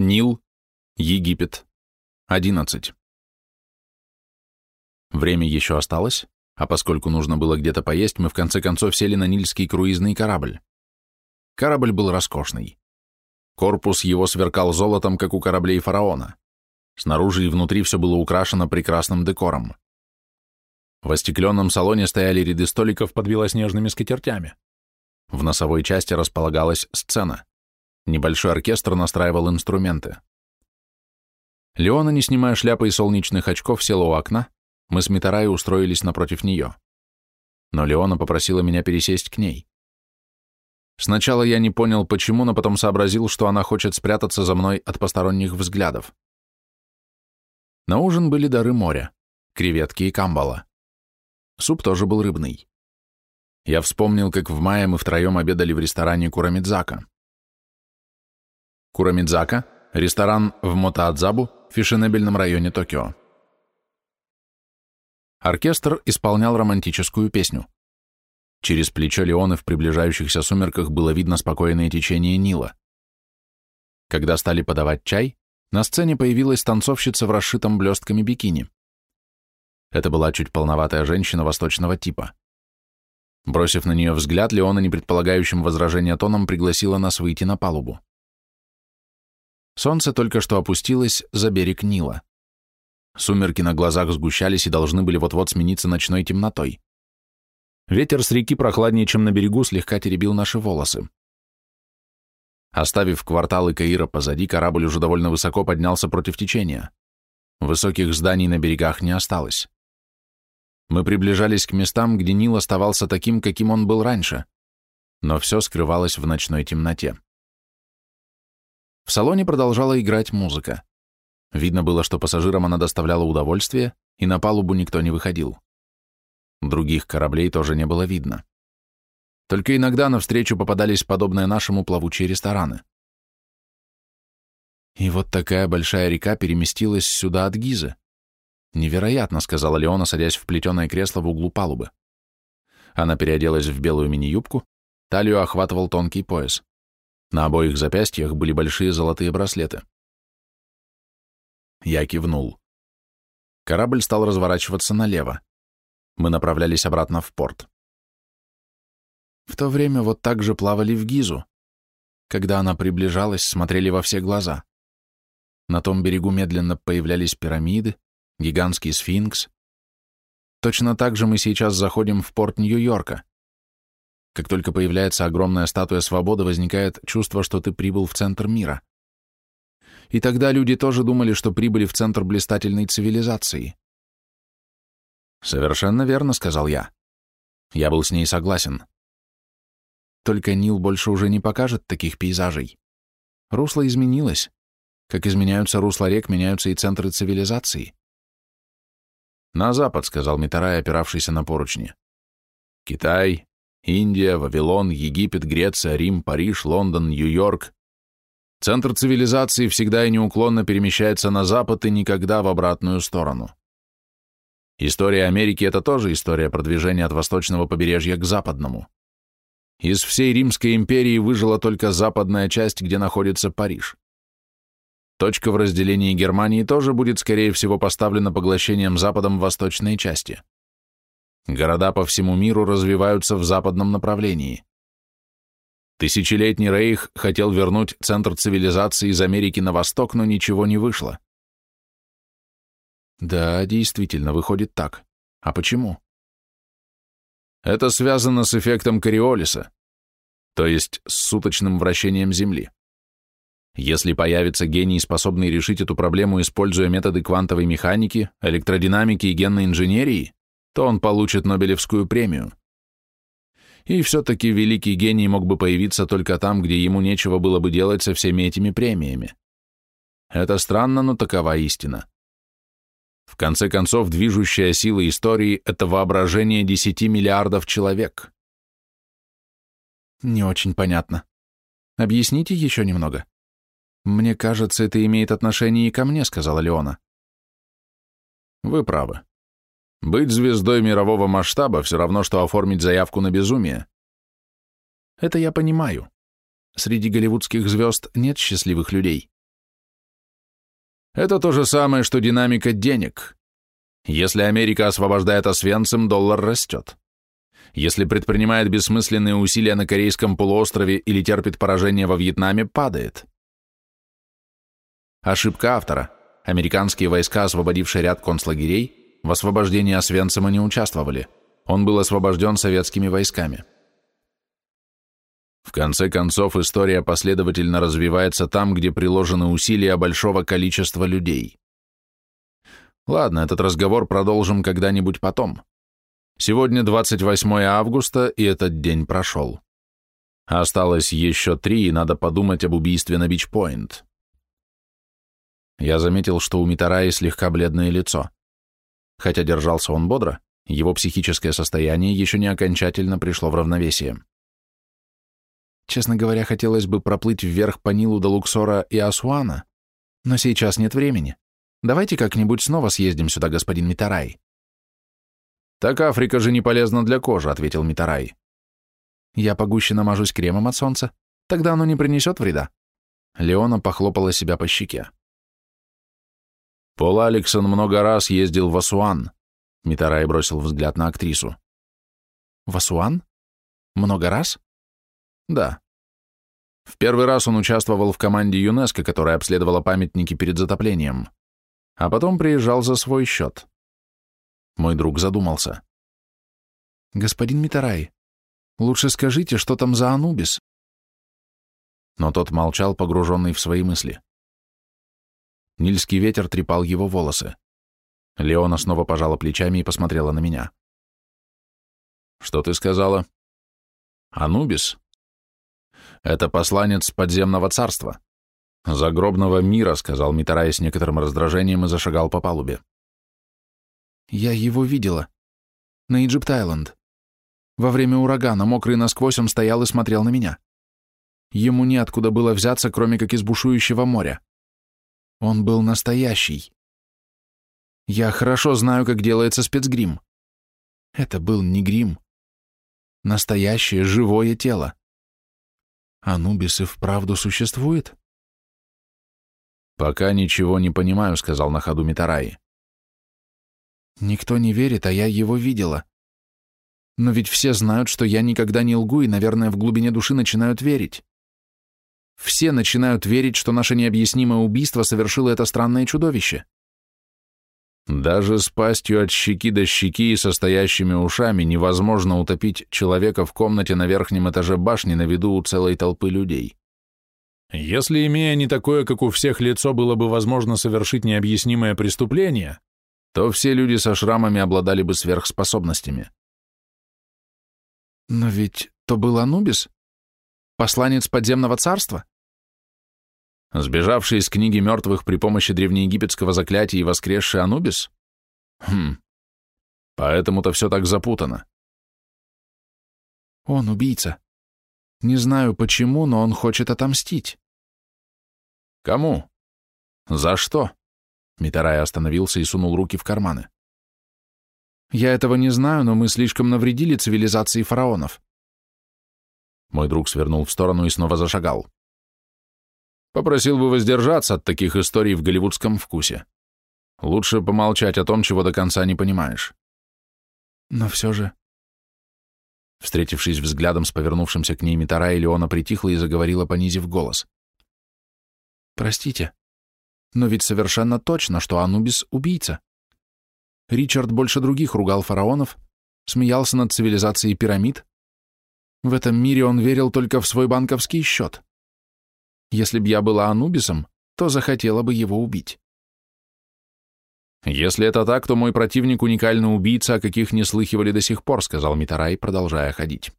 Нил, Египет, 11. Время еще осталось, а поскольку нужно было где-то поесть, мы в конце концов сели на нильский круизный корабль. Корабль был роскошный. Корпус его сверкал золотом, как у кораблей фараона. Снаружи и внутри все было украшено прекрасным декором. В остекленном салоне стояли ряды столиков под белоснежными скатертями. В носовой части располагалась сцена. Небольшой оркестр настраивал инструменты. Леона, не снимая шляпы и солнечных очков, села у окна, мы с Митарай устроились напротив нее. Но Леона попросила меня пересесть к ней. Сначала я не понял, почему, но потом сообразил, что она хочет спрятаться за мной от посторонних взглядов. На ужин были дары моря, креветки и камбала. Суп тоже был рыбный. Я вспомнил, как в мае мы втроем обедали в ресторане Курамидзака. Курамидзака – ресторан в Мотаадзабу, фешенебельном районе Токио. Оркестр исполнял романтическую песню. Через плечо Леоны в приближающихся сумерках было видно спокойное течение Нила. Когда стали подавать чай, на сцене появилась танцовщица в расшитом блестками бикини. Это была чуть полноватая женщина восточного типа. Бросив на нее взгляд, Леона, не предполагающим возражения тоном, пригласила нас выйти на палубу. Солнце только что опустилось за берег Нила. Сумерки на глазах сгущались и должны были вот-вот смениться ночной темнотой. Ветер с реки прохладнее, чем на берегу, слегка теребил наши волосы. Оставив кварталы Каира позади, корабль уже довольно высоко поднялся против течения. Высоких зданий на берегах не осталось. Мы приближались к местам, где Нил оставался таким, каким он был раньше, но все скрывалось в ночной темноте. В салоне продолжала играть музыка. Видно было, что пассажирам она доставляла удовольствие, и на палубу никто не выходил. Других кораблей тоже не было видно. Только иногда навстречу попадались подобные нашему плавучие рестораны. И вот такая большая река переместилась сюда от Гизы. «Невероятно», — сказала Леона, садясь в плетеное кресло в углу палубы. Она переоделась в белую мини-юбку, талию охватывал тонкий пояс. На обоих запястьях были большие золотые браслеты. Я кивнул. Корабль стал разворачиваться налево. Мы направлялись обратно в порт. В то время вот так же плавали в Гизу. Когда она приближалась, смотрели во все глаза. На том берегу медленно появлялись пирамиды, гигантский сфинкс. Точно так же мы сейчас заходим в порт Нью-Йорка. Как только появляется огромная статуя свободы, возникает чувство, что ты прибыл в центр мира. И тогда люди тоже думали, что прибыли в центр блистательной цивилизации. «Совершенно верно», — сказал я. Я был с ней согласен. Только Нил больше уже не покажет таких пейзажей. Русло изменилось. Как изменяются русла рек, меняются и центры цивилизации. «На запад», — сказал Митарай, опиравшийся на поручни. «Китай, Индия, Вавилон, Египет, Греция, Рим, Париж, Лондон, Нью-Йорк. Центр цивилизации всегда и неуклонно перемещается на запад и никогда в обратную сторону. История Америки — это тоже история продвижения от восточного побережья к западному. Из всей Римской империи выжила только западная часть, где находится Париж. Точка в разделении Германии тоже будет, скорее всего, поставлена поглощением Западом восточной части. Города по всему миру развиваются в западном направлении. Тысячелетний рейх хотел вернуть центр цивилизации из Америки на восток, но ничего не вышло. Да, действительно, выходит так. А почему? Это связано с эффектом Кориолиса, то есть с суточным вращением Земли. Если появится гений, способный решить эту проблему, используя методы квантовой механики, электродинамики и генной инженерии, то он получит Нобелевскую премию. И все-таки великий гений мог бы появиться только там, где ему нечего было бы делать со всеми этими премиями. Это странно, но такова истина. В конце концов, движущая сила истории — это воображение 10 миллиардов человек. Не очень понятно. Объясните еще немного. «Мне кажется, это имеет отношение и ко мне», — сказала Леона. «Вы правы. Быть звездой мирового масштаба все равно, что оформить заявку на безумие. Это я понимаю. Среди голливудских звезд нет счастливых людей. Это то же самое, что динамика денег. Если Америка освобождает Освенцим, доллар растет. Если предпринимает бессмысленные усилия на Корейском полуострове или терпит поражение во Вьетнаме, падает. Ошибка автора. Американские войска, освободившие ряд концлагерей, в освобождении Освенцима не участвовали. Он был освобожден советскими войсками. В конце концов, история последовательно развивается там, где приложены усилия большого количества людей. Ладно, этот разговор продолжим когда-нибудь потом. Сегодня 28 августа, и этот день прошел. Осталось еще три, и надо подумать об убийстве на Бич-Пойнт. Я заметил, что у Митараи слегка бледное лицо. Хотя держался он бодро, его психическое состояние еще не окончательно пришло в равновесие. Честно говоря, хотелось бы проплыть вверх по Нилу до Луксора и Асуана, но сейчас нет времени. Давайте как-нибудь снова съездим сюда, господин Митарай. Так Африка же не полезна для кожи, ответил Митарай. Я погуще намажусь кремом от солнца, тогда оно не принесет вреда. Леона похлопала себя по щеке. Пол Алексон много раз ездил в Асуан. Митарай бросил взгляд на актрису. В Асуан? Много раз? Да. В первый раз он участвовал в команде ЮНЕСКО, которая обследовала памятники перед затоплением, а потом приезжал за свой счет. Мой друг задумался. «Господин Митарай, лучше скажите, что там за Анубис?» Но тот молчал, погруженный в свои мысли. Нильский ветер трепал его волосы. Леона снова пожала плечами и посмотрела на меня. «Что ты сказала?» «Анубис?» Это посланец подземного царства. Загробного мира, сказал Митарай с некоторым раздражением и зашагал по палубе. Я его видела. На Иджипт-Айленд. Во время урагана, мокрый насквозь, он стоял и смотрел на меня. Ему неоткуда было взяться, кроме как из бушующего моря. Он был настоящий. Я хорошо знаю, как делается спецгрим. Это был не грим. Настоящее живое тело. Анубис и вправду существует? Пока ничего не понимаю, сказал на ходу Митараи. Никто не верит, а я его видела. Но ведь все знают, что я никогда не лгу, и, наверное, в глубине души начинают верить. Все начинают верить, что наше необъяснимое убийство совершило это странное чудовище. Даже с пастью от щеки до щеки и состоящими ушами невозможно утопить человека в комнате на верхнем этаже башни на виду у целой толпы людей. Если, имея не такое, как у всех лицо, было бы возможно совершить необъяснимое преступление, то все люди со шрамами обладали бы сверхспособностями. Но ведь то был Анубис? Посланец подземного царства? Сбежавший из книги мертвых при помощи древнеегипетского заклятия и воскресший Анубис? Хм, поэтому-то все так запутано. Он убийца. Не знаю почему, но он хочет отомстить. Кому? За что? Митарай остановился и сунул руки в карманы. Я этого не знаю, но мы слишком навредили цивилизации фараонов. Мой друг свернул в сторону и снова зашагал. Попросил бы воздержаться от таких историй в голливудском вкусе. Лучше помолчать о том, чего до конца не понимаешь. Но все же... Встретившись взглядом с повернувшимся к ней Митара, Леона притихла и заговорила, понизив голос. «Простите, но ведь совершенно точно, что Анубис — убийца. Ричард больше других ругал фараонов, смеялся над цивилизацией пирамид. В этом мире он верил только в свой банковский счет. Если б я была Анубисом, то захотела бы его убить. «Если это так, то мой противник уникальный убийца, о каких не слыхивали до сих пор», сказал Митарай, продолжая ходить.